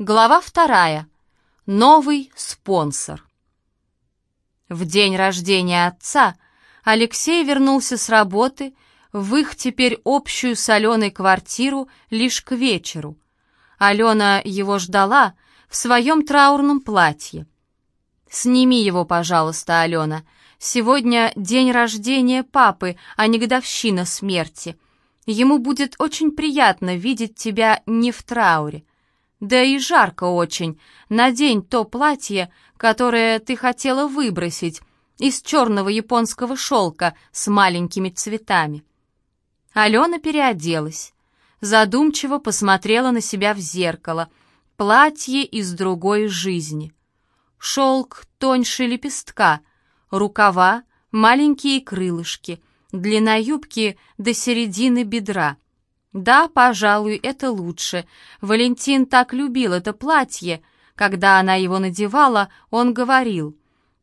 Глава вторая. Новый спонсор. В день рождения отца Алексей вернулся с работы в их теперь общую соленой квартиру лишь к вечеру. Алена его ждала в своем траурном платье. «Сними его, пожалуйста, Алена. Сегодня день рождения папы, а не годовщина смерти. Ему будет очень приятно видеть тебя не в трауре. Да и жарко очень. Надень то платье, которое ты хотела выбросить, из черного японского шелка с маленькими цветами. Алена переоделась. Задумчиво посмотрела на себя в зеркало. Платье из другой жизни. Шелк тоньше лепестка, рукава, маленькие крылышки, длина юбки до середины бедра — да, пожалуй, это лучше. Валентин так любил это платье. Когда она его надевала, он говорил,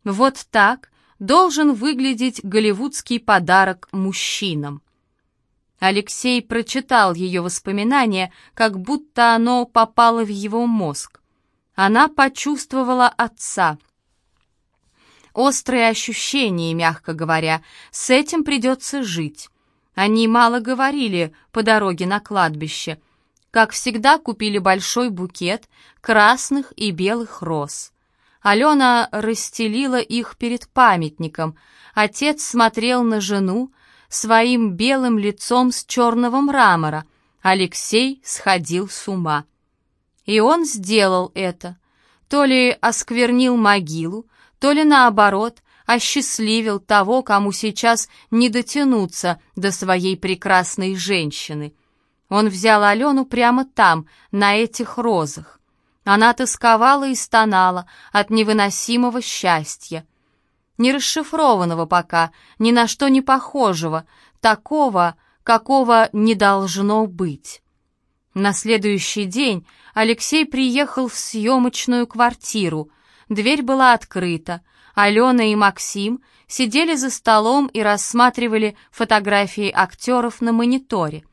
«Вот так должен выглядеть голливудский подарок мужчинам». Алексей прочитал ее воспоминания, как будто оно попало в его мозг. Она почувствовала отца. Острые ощущения, мягко говоря, с этим придется жить. Они мало говорили по дороге на кладбище. Как всегда, купили большой букет красных и белых роз. Алена расстелила их перед памятником. Отец смотрел на жену своим белым лицом с черного мрамора. Алексей сходил с ума. И он сделал это. То ли осквернил могилу, то ли наоборот осчастливил того, кому сейчас не дотянуться до своей прекрасной женщины. Он взял Алену прямо там, на этих розах. Она тосковала и стонала от невыносимого счастья. Не расшифрованного пока, ни на что не похожего, такого, какого не должно быть. На следующий день Алексей приехал в съемочную квартиру. Дверь была открыта, Алена и Максим сидели за столом и рассматривали фотографии актеров на мониторе.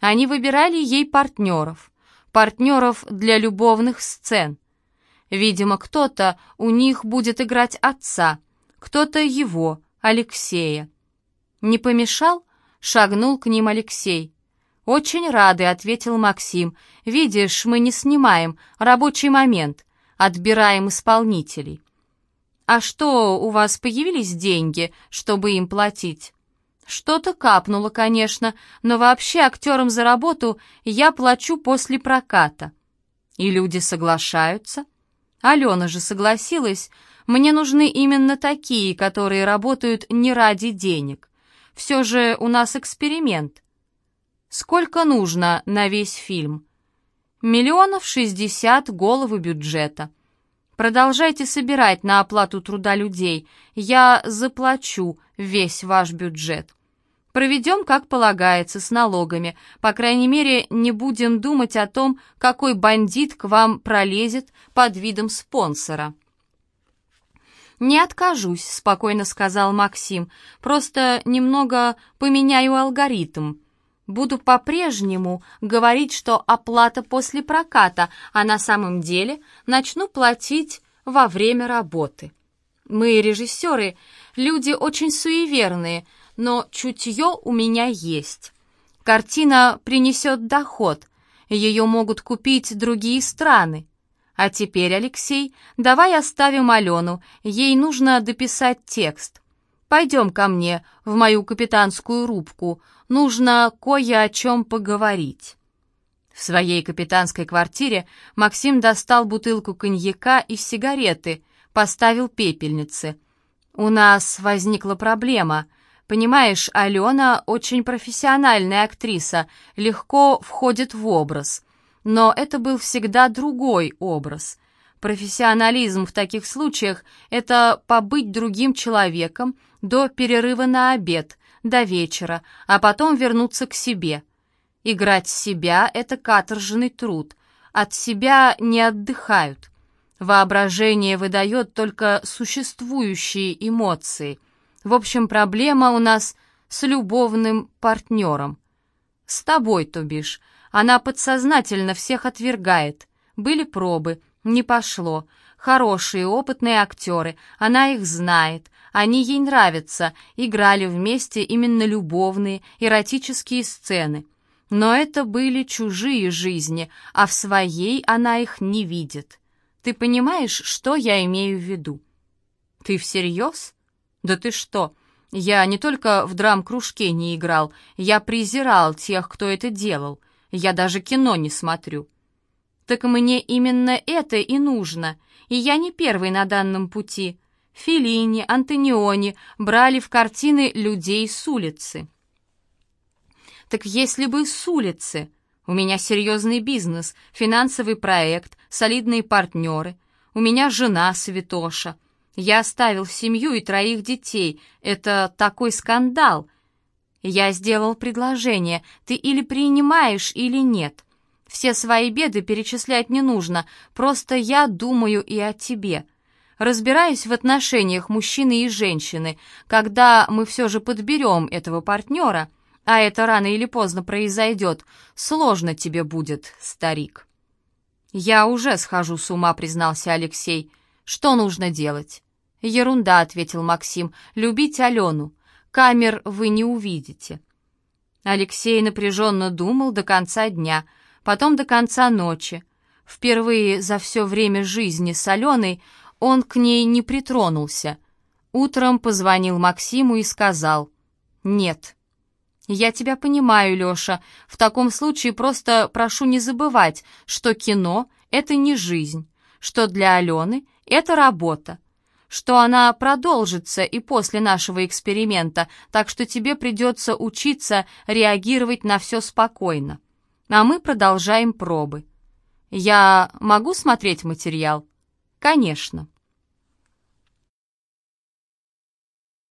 Они выбирали ей партнеров, партнеров для любовных сцен. Видимо, кто-то у них будет играть отца, кто-то его, Алексея. «Не помешал?» — шагнул к ним Алексей. «Очень рады», — ответил Максим. «Видишь, мы не снимаем, рабочий момент, отбираем исполнителей». «А что, у вас появились деньги, чтобы им платить?» «Что-то капнуло, конечно, но вообще актерам за работу я плачу после проката». «И люди соглашаются?» «Алена же согласилась. Мне нужны именно такие, которые работают не ради денег. Все же у нас эксперимент». «Сколько нужно на весь фильм?» «Миллионов шестьдесят головы бюджета». Продолжайте собирать на оплату труда людей. Я заплачу весь ваш бюджет. Проведем, как полагается, с налогами. По крайней мере, не будем думать о том, какой бандит к вам пролезет под видом спонсора». «Не откажусь», — спокойно сказал Максим. «Просто немного поменяю алгоритм. Буду по-прежнему говорить, что оплата после проката, а на самом деле начну платить во время работы. Мы, режиссеры, люди очень суеверные, но чутье у меня есть. Картина принесет доход, ее могут купить другие страны. А теперь, Алексей, давай оставим Алену, ей нужно дописать текст. Пойдем ко мне в мою капитанскую рубку, нужно кое о чем поговорить». В своей капитанской квартире Максим достал бутылку коньяка и сигареты, поставил пепельницы. «У нас возникла проблема. Понимаешь, Алена очень профессиональная актриса, легко входит в образ. Но это был всегда другой образ. Профессионализм в таких случаях — это побыть другим человеком до перерыва на обед, до вечера, а потом вернуться к себе. Играть себя — это каторжный труд, от себя не отдыхают. Воображение выдает только существующие эмоции. В общем, проблема у нас с любовным партнером. С тобой, то бишь. Она подсознательно всех отвергает. Были пробы, не пошло. Хорошие, опытные актеры, она их знает, они ей нравятся, играли вместе именно любовные, эротические сцены. Но это были чужие жизни, а в своей она их не видит. Ты понимаешь, что я имею в виду? Ты всерьез? Да ты что? Я не только в драм-кружке не играл, я презирал тех, кто это делал. Я даже кино не смотрю. Так мне именно это и нужно, и я не первый на данном пути. Феллини, Антониони брали в картины людей с улицы. Так если бы с улицы. У меня серьезный бизнес, финансовый проект, солидные партнеры. У меня жена святоша. Я оставил семью и троих детей. Это такой скандал. Я сделал предложение. Ты или принимаешь, или нет. Все свои беды перечислять не нужно, просто я думаю и о тебе. Разбираюсь в отношениях мужчины и женщины. Когда мы все же подберем этого партнера, а это рано или поздно произойдет, сложно тебе будет, старик. «Я уже схожу с ума», — признался Алексей. «Что нужно делать?» «Ерунда», — ответил Максим. «Любить Алену. Камер вы не увидите». Алексей напряженно думал до конца дня — потом до конца ночи. Впервые за все время жизни с Аленой он к ней не притронулся. Утром позвонил Максиму и сказал «Нет». «Я тебя понимаю, Леша. В таком случае просто прошу не забывать, что кино — это не жизнь, что для Алены — это работа, что она продолжится и после нашего эксперимента, так что тебе придется учиться реагировать на все спокойно а мы продолжаем пробы. Я могу смотреть материал? Конечно.